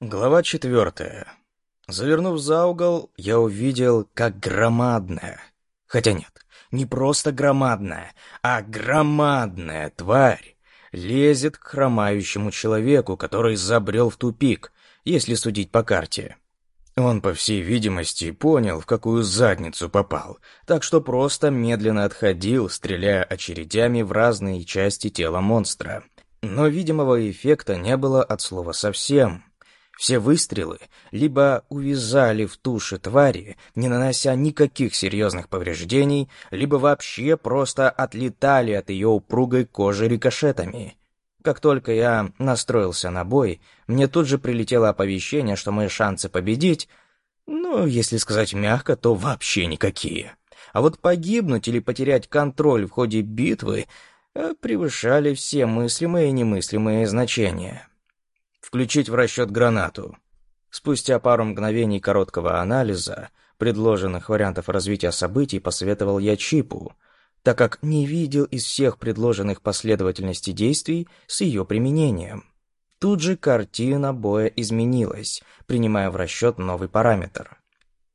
Глава четвертая. Завернув за угол, я увидел, как громадная, хотя нет, не просто громадная, а громадная тварь лезет к хромающему человеку, который забрел в тупик, если судить по карте. Он, по всей видимости, понял, в какую задницу попал, так что просто медленно отходил, стреляя очередями в разные части тела монстра. Но видимого эффекта не было от слова совсем. Все выстрелы либо увязали в туши твари, не нанося никаких серьезных повреждений, либо вообще просто отлетали от ее упругой кожи рикошетами. Как только я настроился на бой, мне тут же прилетело оповещение, что мои шансы победить, ну, если сказать мягко, то вообще никакие. А вот погибнуть или потерять контроль в ходе битвы э, превышали все мыслимые и немыслимые значения включить в расчет гранату. Спустя пару мгновений короткого анализа предложенных вариантов развития событий посоветовал я Чипу, так как не видел из всех предложенных последовательностей действий с ее применением. Тут же картина боя изменилась, принимая в расчет новый параметр.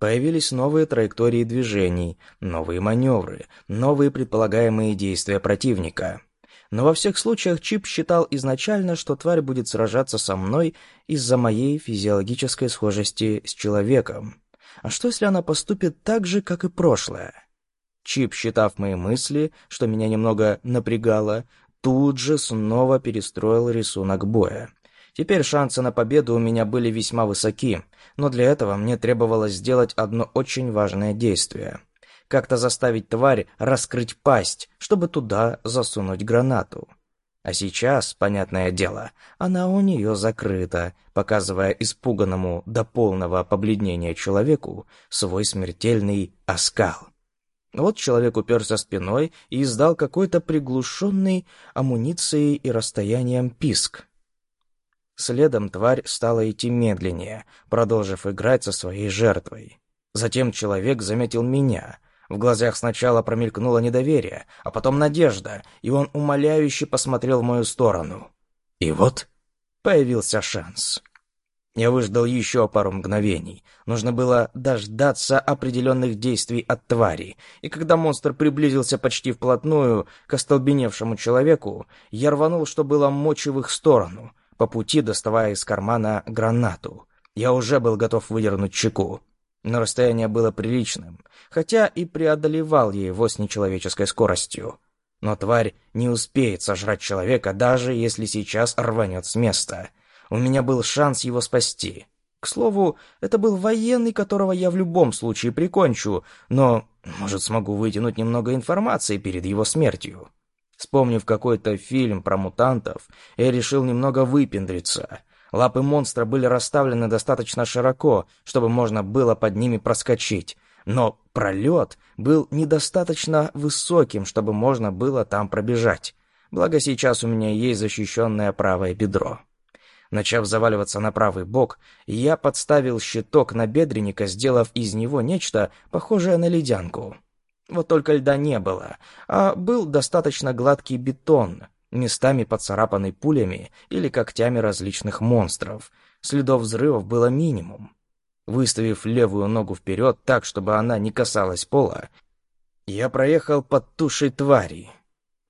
Появились новые траектории движений, новые маневры, новые предполагаемые действия противника — но во всех случаях Чип считал изначально, что тварь будет сражаться со мной из-за моей физиологической схожести с человеком. А что, если она поступит так же, как и прошлое? Чип, считав мои мысли, что меня немного напрягало, тут же снова перестроил рисунок боя. Теперь шансы на победу у меня были весьма высоки, но для этого мне требовалось сделать одно очень важное действие — как-то заставить тварь раскрыть пасть, чтобы туда засунуть гранату. А сейчас, понятное дело, она у нее закрыта, показывая испуганному до полного побледнения человеку свой смертельный оскал. Вот человек уперся спиной и издал какой-то приглушенный амуницией и расстоянием писк. Следом тварь стала идти медленнее, продолжив играть со своей жертвой. Затем человек заметил меня — в глазах сначала промелькнуло недоверие, а потом надежда, и он умоляюще посмотрел в мою сторону. И вот появился шанс. Я выждал еще пару мгновений. Нужно было дождаться определенных действий от твари. И когда монстр приблизился почти вплотную к остолбеневшему человеку, я рванул, что было мочи в их сторону, по пути доставая из кармана гранату. Я уже был готов выдернуть чеку. Но расстояние было приличным, хотя и преодолевал его с нечеловеческой скоростью. Но тварь не успеет сожрать человека, даже если сейчас рванет с места. У меня был шанс его спасти. К слову, это был военный, которого я в любом случае прикончу, но, может, смогу вытянуть немного информации перед его смертью. Вспомнив какой-то фильм про мутантов, я решил немного выпендриться — Лапы монстра были расставлены достаточно широко, чтобы можно было под ними проскочить. Но пролет был недостаточно высоким, чтобы можно было там пробежать. Благо сейчас у меня есть защищенное правое бедро. Начав заваливаться на правый бок, я подставил щиток на бедренника, сделав из него нечто похожее на ледянку. Вот только льда не было, а был достаточно гладкий бетон, местами поцарапанный пулями или когтями различных монстров. Следов взрывов было минимум. Выставив левую ногу вперед так, чтобы она не касалась пола, я проехал под тушей твари,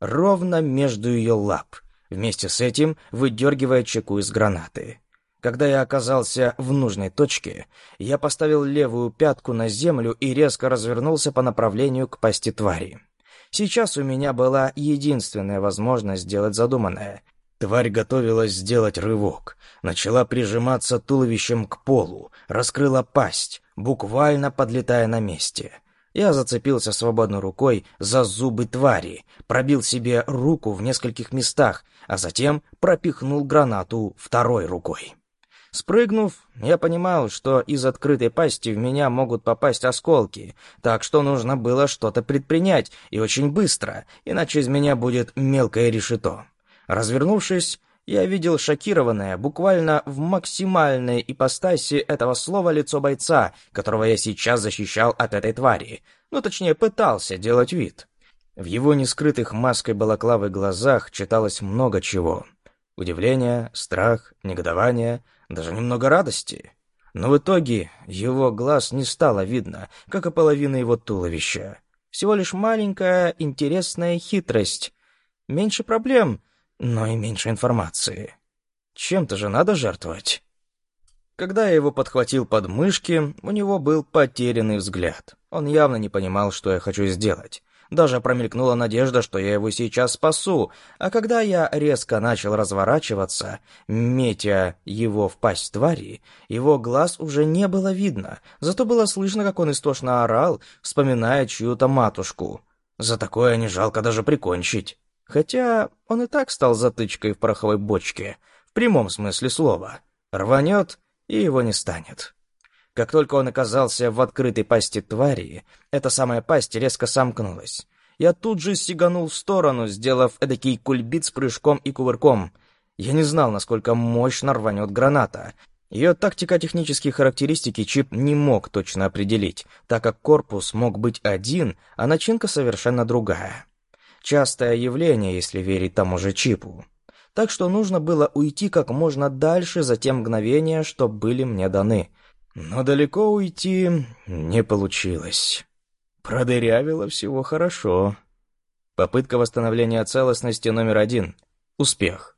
ровно между ее лап, вместе с этим выдергивая чеку из гранаты. Когда я оказался в нужной точке, я поставил левую пятку на землю и резко развернулся по направлению к пасти твари. Сейчас у меня была единственная возможность сделать задуманное. Тварь готовилась сделать рывок, начала прижиматься туловищем к полу, раскрыла пасть, буквально подлетая на месте. Я зацепился свободной рукой за зубы твари, пробил себе руку в нескольких местах, а затем пропихнул гранату второй рукой. Спрыгнув, я понимал, что из открытой пасти в меня могут попасть осколки, так что нужно было что-то предпринять, и очень быстро, иначе из меня будет мелкое решето. Развернувшись, я видел шокированное, буквально в максимальной ипостаси этого слова лицо бойца, которого я сейчас защищал от этой твари. Ну, точнее, пытался делать вид. В его нескрытых маской балаклавы глазах читалось много чего. Удивление, страх, негодование, даже немного радости. Но в итоге его глаз не стало видно, как и половина его туловища. Всего лишь маленькая интересная хитрость. Меньше проблем, но и меньше информации. Чем-то же надо жертвовать. Когда я его подхватил под мышки, у него был потерянный взгляд. Он явно не понимал, что я хочу сделать. Даже промелькнула надежда, что я его сейчас спасу, а когда я резко начал разворачиваться, метя его в пасть твари, его глаз уже не было видно, зато было слышно, как он истошно орал, вспоминая чью-то матушку. За такое не жалко даже прикончить. Хотя он и так стал затычкой в пороховой бочке, в прямом смысле слова. Рванет, и его не станет. Как только он оказался в открытой пасти твари, эта самая пасть резко сомкнулась. Я тут же сиганул в сторону, сделав эдакий кульбит с прыжком и кувырком. Я не знал, насколько мощно рванет граната. Ее тактико-технические характеристики чип не мог точно определить, так как корпус мог быть один, а начинка совершенно другая. Частое явление, если верить тому же чипу. Так что нужно было уйти как можно дальше за те мгновения, что были мне даны — но далеко уйти не получилось. Продырявило всего хорошо. Попытка восстановления целостности номер один. Успех.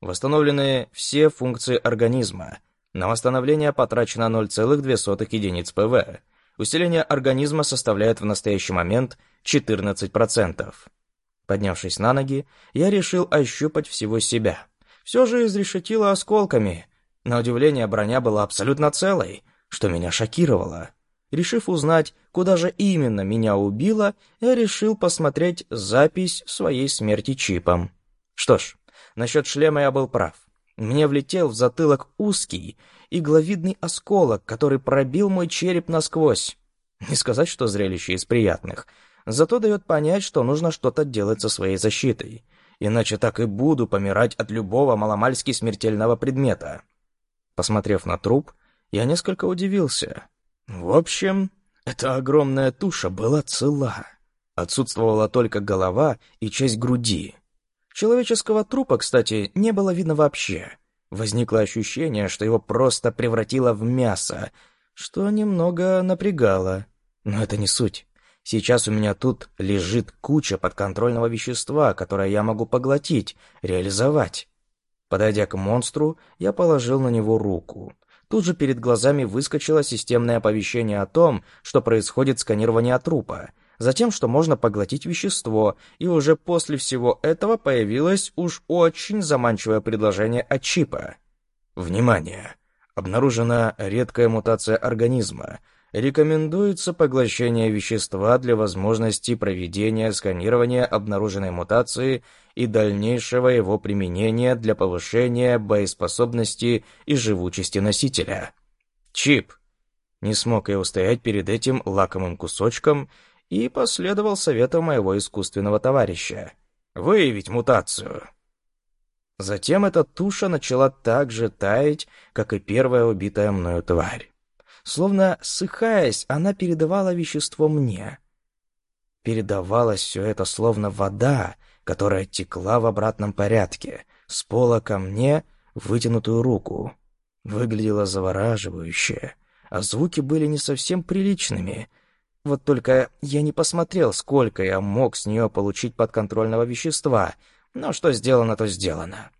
Восстановлены все функции организма. На восстановление потрачено 0,2 единиц ПВ. Усиление организма составляет в настоящий момент 14%. Поднявшись на ноги, я решил ощупать всего себя. Все же изрешетило осколками. На удивление, броня была абсолютно целой — что меня шокировало. Решив узнать, куда же именно меня убило, я решил посмотреть запись своей смерти чипом. Что ж, насчет шлема я был прав. Мне влетел в затылок узкий, игловидный осколок, который пробил мой череп насквозь. Не сказать, что зрелище из приятных, зато дает понять, что нужно что-то делать со своей защитой. Иначе так и буду помирать от любого маломальски смертельного предмета. Посмотрев на труп, я несколько удивился. В общем, эта огромная туша была цела. Отсутствовала только голова и часть груди. Человеческого трупа, кстати, не было видно вообще. Возникло ощущение, что его просто превратило в мясо, что немного напрягало. Но это не суть. Сейчас у меня тут лежит куча подконтрольного вещества, которое я могу поглотить, реализовать. Подойдя к монстру, я положил на него руку. Тут же перед глазами выскочило системное оповещение о том, что происходит сканирование трупа, затем, что можно поглотить вещество, и уже после всего этого появилось уж очень заманчивое предложение от чипа. Внимание! Обнаружена редкая мутация организма — Рекомендуется поглощение вещества для возможности проведения сканирования обнаруженной мутации и дальнейшего его применения для повышения боеспособности и живучести носителя. Чип. Не смог я устоять перед этим лакомым кусочком и последовал совету моего искусственного товарища. Выявить мутацию. Затем эта туша начала так же таять, как и первая убитая мною тварь. Словно ссыхаясь, она передавала вещество мне. Передавалось все это словно вода, которая текла в обратном порядке, с пола ко мне вытянутую руку. Выглядело завораживающе, а звуки были не совсем приличными. Вот только я не посмотрел, сколько я мог с нее получить подконтрольного вещества, но что сделано, то сделано.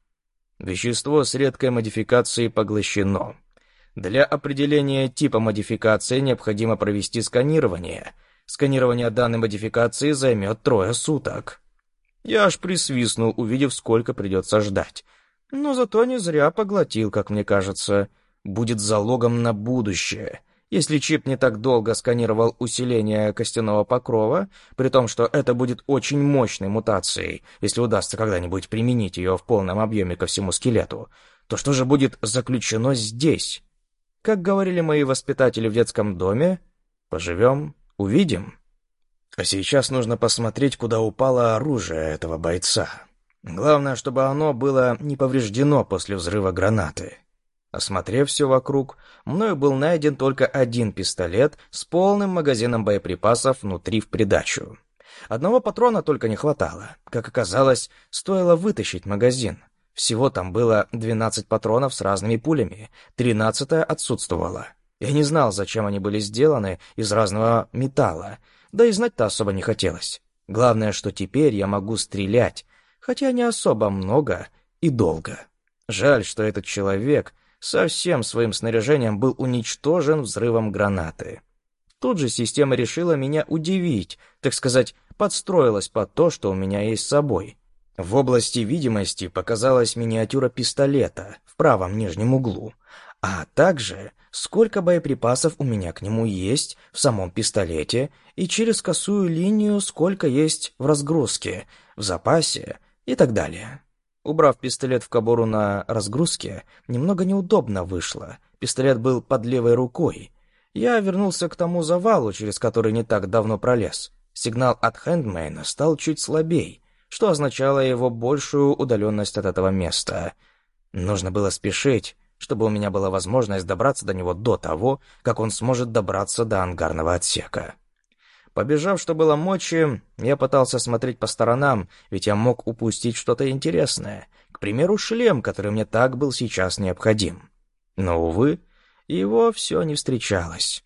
Вещество с редкой модификацией поглощено. Для определения типа модификации необходимо провести сканирование. Сканирование данной модификации займет трое суток. Я аж присвистнул, увидев, сколько придется ждать. Но зато не зря поглотил, как мне кажется. Будет залогом на будущее. Если чип не так долго сканировал усиление костяного покрова, при том, что это будет очень мощной мутацией, если удастся когда-нибудь применить ее в полном объеме ко всему скелету, то что же будет заключено здесь? Как говорили мои воспитатели в детском доме, поживем, увидим. А сейчас нужно посмотреть, куда упало оружие этого бойца. Главное, чтобы оно было не повреждено после взрыва гранаты. Осмотрев все вокруг, мною был найден только один пистолет с полным магазином боеприпасов внутри в придачу. Одного патрона только не хватало. Как оказалось, стоило вытащить магазин. Всего там было 12 патронов с разными пулями, 13 отсутствовало. Я не знал, зачем они были сделаны из разного металла, да и знать-то особо не хотелось. Главное, что теперь я могу стрелять, хотя не особо много и долго. Жаль, что этот человек со всем своим снаряжением был уничтожен взрывом гранаты. Тут же система решила меня удивить, так сказать, подстроилась под то, что у меня есть с собой. В области видимости показалась миниатюра пистолета в правом нижнем углу, а также сколько боеприпасов у меня к нему есть в самом пистолете и через косую линию сколько есть в разгрузке, в запасе и так далее. Убрав пистолет в кобуру на разгрузке, немного неудобно вышло. Пистолет был под левой рукой. Я вернулся к тому завалу, через который не так давно пролез. Сигнал от Хэндмейна стал чуть слабей, что означало его большую удаленность от этого места. Нужно было спешить, чтобы у меня была возможность добраться до него до того, как он сможет добраться до ангарного отсека. Побежав, что было мочи, я пытался смотреть по сторонам, ведь я мог упустить что-то интересное. К примеру, шлем, который мне так был сейчас необходим. Но, увы, его все не встречалось.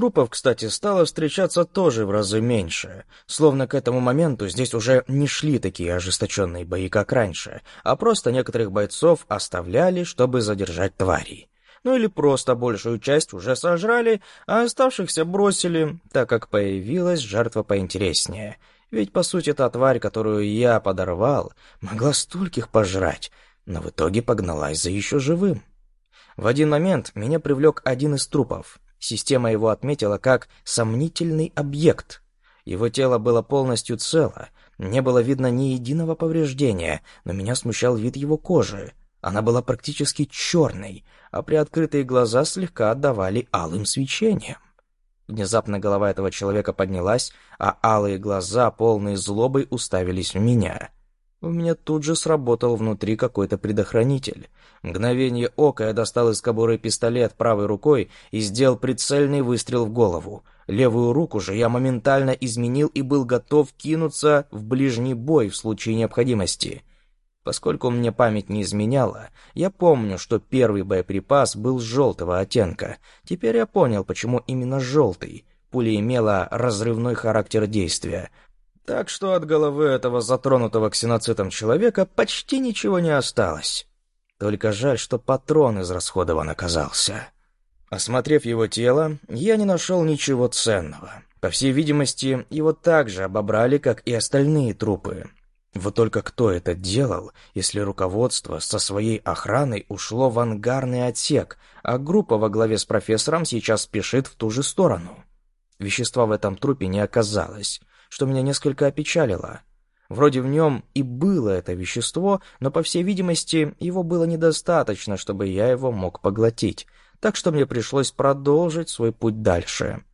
Трупов, кстати, стало встречаться тоже в разы меньше, словно к этому моменту здесь уже не шли такие ожесточенные бои, как раньше, а просто некоторых бойцов оставляли, чтобы задержать тварей. Ну или просто большую часть уже сожрали, а оставшихся бросили, так как появилась жертва поинтереснее. Ведь, по сути, та тварь, которую я подорвал, могла стольких пожрать, но в итоге погналась за еще живым. В один момент меня привлек один из трупов — Система его отметила как «сомнительный объект». Его тело было полностью цело, не было видно ни единого повреждения, но меня смущал вид его кожи. Она была практически черной, а приоткрытые глаза слегка отдавали алым свечением. Внезапно голова этого человека поднялась, а алые глаза, полные злобой, уставились в меня. У меня тут же сработал внутри какой-то предохранитель. Мгновение ока я достал из кобуры пистолет правой рукой и сделал прицельный выстрел в голову. Левую руку же я моментально изменил и был готов кинуться в ближний бой в случае необходимости. Поскольку мне память не изменяла, я помню, что первый боеприпас был желтого оттенка. Теперь я понял, почему именно желтый. Пуля имела разрывной характер действия, так что от головы этого затронутого ксеноцитом человека почти ничего не осталось. Только жаль, что патрон израсходован оказался. Осмотрев его тело, я не нашел ничего ценного. По всей видимости, его также обобрали, как и остальные трупы. Вот только кто это делал, если руководство со своей охраной ушло в ангарный отсек, а группа во главе с профессором сейчас спешит в ту же сторону? Вещества в этом трупе не оказалось, что меня несколько опечалило. Вроде в нем и было это вещество, но, по всей видимости, его было недостаточно, чтобы я его мог поглотить, так что мне пришлось продолжить свой путь дальше.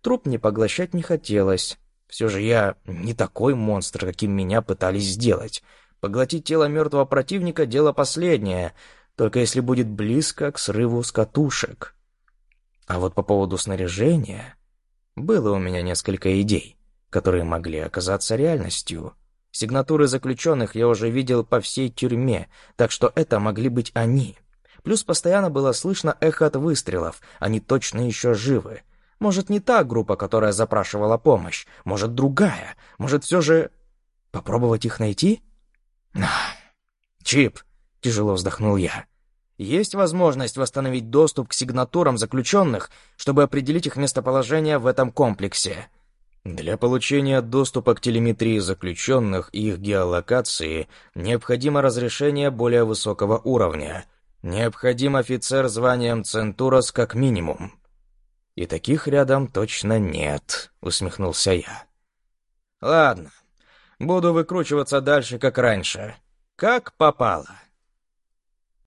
Труп мне поглощать не хотелось. Все же я не такой монстр, каким меня пытались сделать. Поглотить тело мертвого противника — дело последнее, только если будет близко к срыву с катушек. А вот по поводу снаряжения было у меня несколько идей которые могли оказаться реальностью. Сигнатуры заключенных я уже видел по всей тюрьме, так что это могли быть они. Плюс постоянно было слышно эхо от выстрелов, они точно еще живы. Может, не та группа, которая запрашивала помощь, может, другая, может, все же... Попробовать их найти? «Чип!» — тяжело вздохнул я. «Есть возможность восстановить доступ к сигнатурам заключенных, чтобы определить их местоположение в этом комплексе?» Для получения доступа к телеметрии заключенных и их геолокации необходимо разрешение более высокого уровня. Необходим офицер званием Центурос как минимум. И таких рядом точно нет, усмехнулся я. Ладно, буду выкручиваться дальше, как раньше. Как попало.